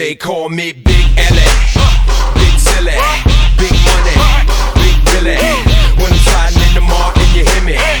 They call me Big L.A. Big silly, big money, big Billy. When I'm sliding in the and you hear me,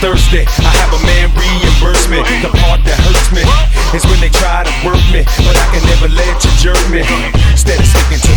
thirsty. I have a man reimbursement. The part that hurts me is when they try to work me, but I can never let you jerk me. Instead of sticking to